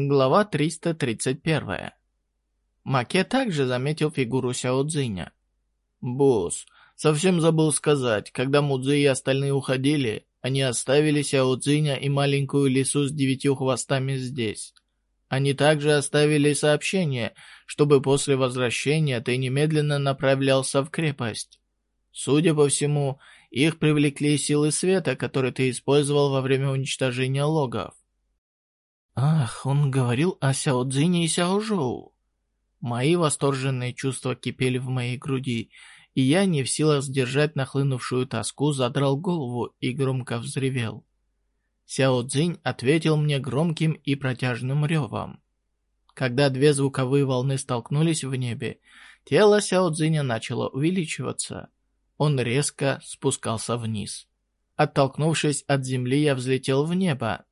Глава 331. Маке также заметил фигуру Сяо Цзиня. «Босс, совсем забыл сказать, когда Мудзи и остальные уходили, они оставили Сяо Цзиня и маленькую лису с девятью хвостами здесь. Они также оставили сообщение, чтобы после возвращения ты немедленно направлялся в крепость. Судя по всему, их привлекли силы света, которые ты использовал во время уничтожения логов. Ах, он говорил о Сяо Цзине и Сяо Жоу. Мои восторженные чувства кипели в моей груди, и я, не в силах сдержать нахлынувшую тоску, задрал голову и громко взревел. Сяо Цзинь ответил мне громким и протяжным ревом. Когда две звуковые волны столкнулись в небе, тело Сяо Цзиня начало увеличиваться. Он резко спускался вниз. Оттолкнувшись от земли, я взлетел в небо,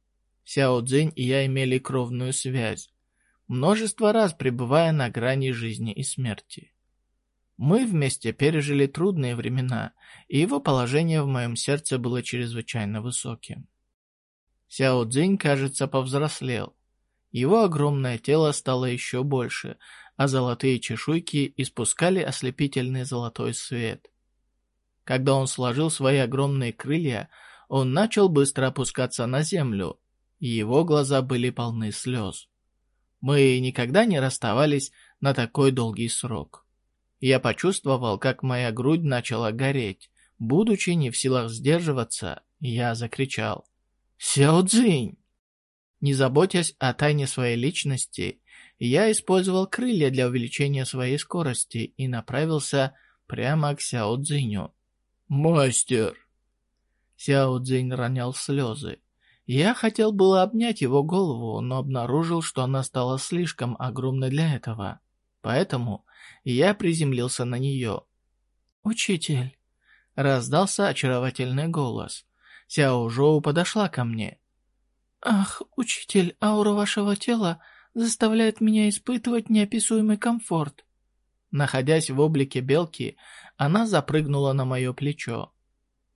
Сяо Цзинь и я имели кровную связь, множество раз пребывая на грани жизни и смерти. Мы вместе пережили трудные времена, и его положение в моем сердце было чрезвычайно высоким. Сяо Цзинь, кажется, повзрослел. Его огромное тело стало еще больше, а золотые чешуйки испускали ослепительный золотой свет. Когда он сложил свои огромные крылья, он начал быстро опускаться на землю, его глаза были полны слез. Мы никогда не расставались на такой долгий срок. Я почувствовал, как моя грудь начала гореть. Будучи не в силах сдерживаться, я закричал «Сяо Цзинь!». Не заботясь о тайне своей личности, я использовал крылья для увеличения своей скорости и направился прямо к Сяо Цзиню. «Мастер!» Сяо Цзинь ронял слезы. Я хотел было обнять его голову, но обнаружил, что она стала слишком огромной для этого. Поэтому я приземлился на нее. «Учитель!» — раздался очаровательный голос. Сяо Жоу подошла ко мне. «Ах, учитель, аура вашего тела заставляет меня испытывать неописуемый комфорт». Находясь в облике белки, она запрыгнула на мое плечо.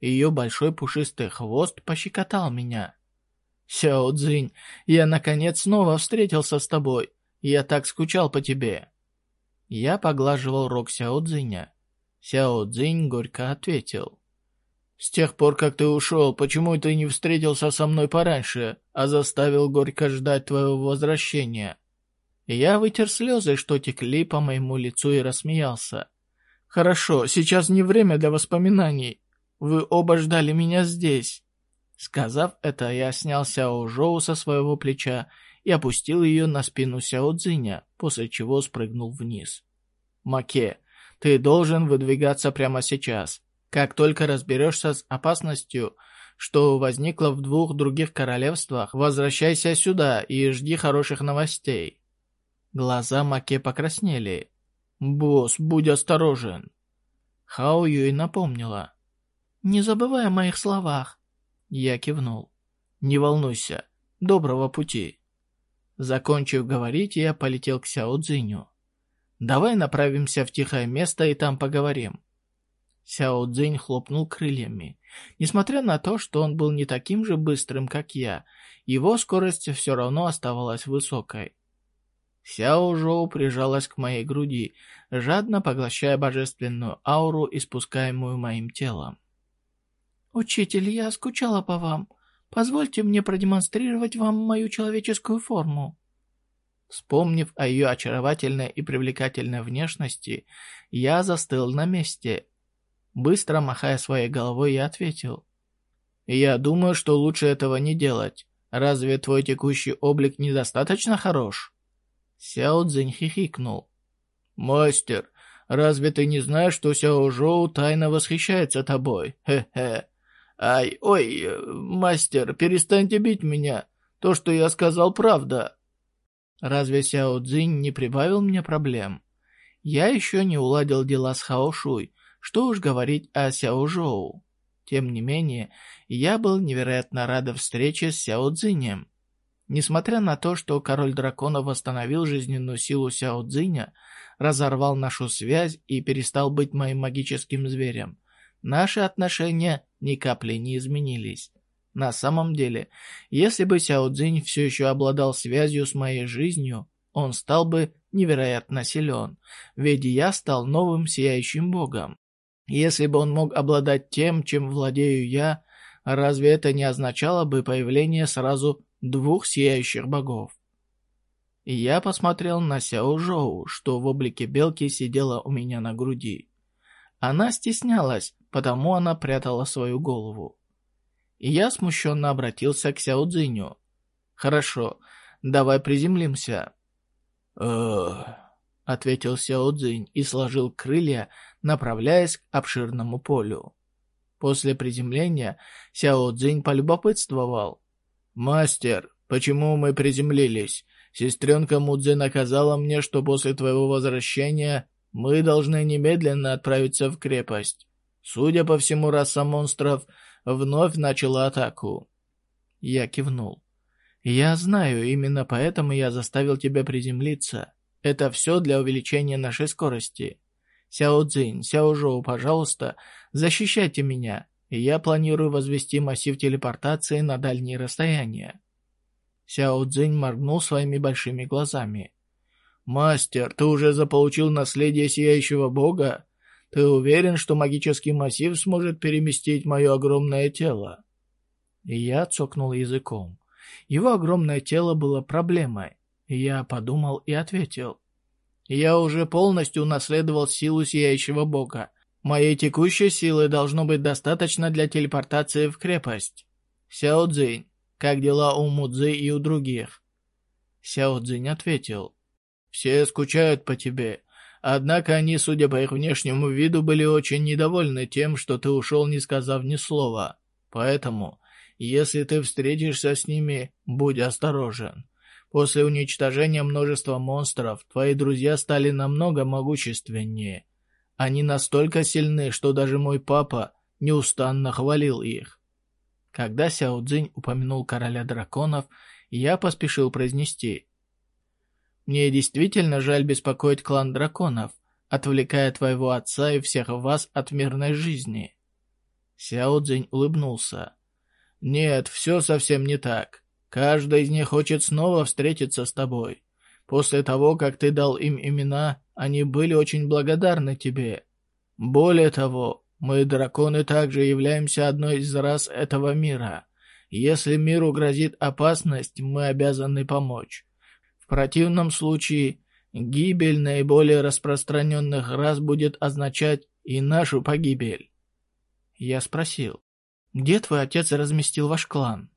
Ее большой пушистый хвост пощекотал меня. «Сяо Цзинь, я наконец снова встретился с тобой. Я так скучал по тебе». Я поглаживал рог Сяо Цзиня. Сяо Цзинь горько ответил. «С тех пор, как ты ушел, почему ты не встретился со мной пораньше, а заставил горько ждать твоего возвращения?» Я вытер слезы, что текли по моему лицу, и рассмеялся. «Хорошо, сейчас не время для воспоминаний. Вы оба ждали меня здесь. Сказав это, я снял Сяо Жоу со своего плеча и опустил ее на спину Сяо Цзиня, после чего спрыгнул вниз. «Маке, ты должен выдвигаться прямо сейчас. Как только разберешься с опасностью, что возникла в двух других королевствах, возвращайся сюда и жди хороших новостей». Глаза Маке покраснели. «Босс, будь осторожен!» Хао Юй напомнила. «Не забывай о моих словах. Я кивнул. «Не волнуйся. Доброго пути». Закончив говорить, я полетел к Сяо Цзиню. «Давай направимся в тихое место и там поговорим». Сяо Цзинь хлопнул крыльями. Несмотря на то, что он был не таким же быстрым, как я, его скорость все равно оставалась высокой. Сяо Жоу прижалась к моей груди, жадно поглощая божественную ауру, испускаемую моим телом. «Учитель, я скучала по вам. Позвольте мне продемонстрировать вам мою человеческую форму». Вспомнив о ее очаровательной и привлекательной внешности, я застыл на месте. Быстро махая своей головой, я ответил. «Я думаю, что лучше этого не делать. Разве твой текущий облик недостаточно хорош?» Сяо Цзинь хихикнул. «Мастер, разве ты не знаешь, что Сяо Жоу тайно восхищается тобой? Хе-хе. «Ай, ой, мастер, перестаньте бить меня. То, что я сказал, правда». Разве Сяо Цзинь не прибавил мне проблем? Я еще не уладил дела с Хао Шуй, что уж говорить о Сяо Жоу. Тем не менее, я был невероятно рад встрече с Сяо Цзинем. Несмотря на то, что король драконов восстановил жизненную силу Сяо Цзиня, разорвал нашу связь и перестал быть моим магическим зверем, наши отношения ни капли не изменились. На самом деле, если бы Сяо Цзинь все еще обладал связью с моей жизнью, он стал бы невероятно силен, ведь я стал новым сияющим богом. Если бы он мог обладать тем, чем владею я, разве это не означало бы появление сразу двух сияющих богов? я посмотрел на Сяо Жоу, что в облике белки сидела у меня на груди. Она стеснялась, потому она прятала свою голову. И я смущенно обратился к Сяо Цзиню. «Хорошо, давай приземлимся». Ответил Сяо Цзинь и сложил крылья, направляясь к обширному полю. После приземления Сяо Цзинь полюбопытствовал. «Мастер, почему мы приземлились? Сестренка Мудзе наказала мне, что после твоего возвращения мы должны немедленно отправиться в крепость. Судя по всему, раса монстров вновь начала атаку». Я кивнул. «Я знаю, именно поэтому я заставил тебя приземлиться. Это все для увеличения нашей скорости. Сяо Цзинь, Сяо Жоу, пожалуйста, защищайте меня, я планирую возвести массив телепортации на дальние расстояния». Сяо Цзинь моргнул своими большими глазами. «Мастер, ты уже заполучил наследие Сияющего Бога? Ты уверен, что магический массив сможет переместить мое огромное тело?» И я цокнул языком. Его огромное тело было проблемой. Я подумал и ответил. «Я уже полностью унаследовал силу Сияющего Бога. Моей текущей силы должно быть достаточно для телепортации в крепость. Сяо Цзинь, как дела у Мудзы и у других?» Сяо Цзинь ответил. «Все скучают по тебе. Однако они, судя по их внешнему виду, были очень недовольны тем, что ты ушел, не сказав ни слова. Поэтому, если ты встретишься с ними, будь осторожен. После уничтожения множества монстров, твои друзья стали намного могущественнее. Они настолько сильны, что даже мой папа неустанно хвалил их. Когда Сяо Цзинь упомянул короля драконов, я поспешил произнести. «Мне действительно жаль беспокоить клан драконов, отвлекая твоего отца и всех вас от мирной жизни». Сяо Цзинь улыбнулся. «Нет, все совсем не так. Каждый из них хочет снова встретиться с тобой. После того, как ты дал им имена, они были очень благодарны тебе. Более того, мы, драконы, также являемся одной из рас этого мира. Если миру грозит опасность, мы обязаны помочь. Противном случае, гибель наиболее распространенных рас будет означать и нашу погибель. Я спросил, где твой отец разместил ваш клан?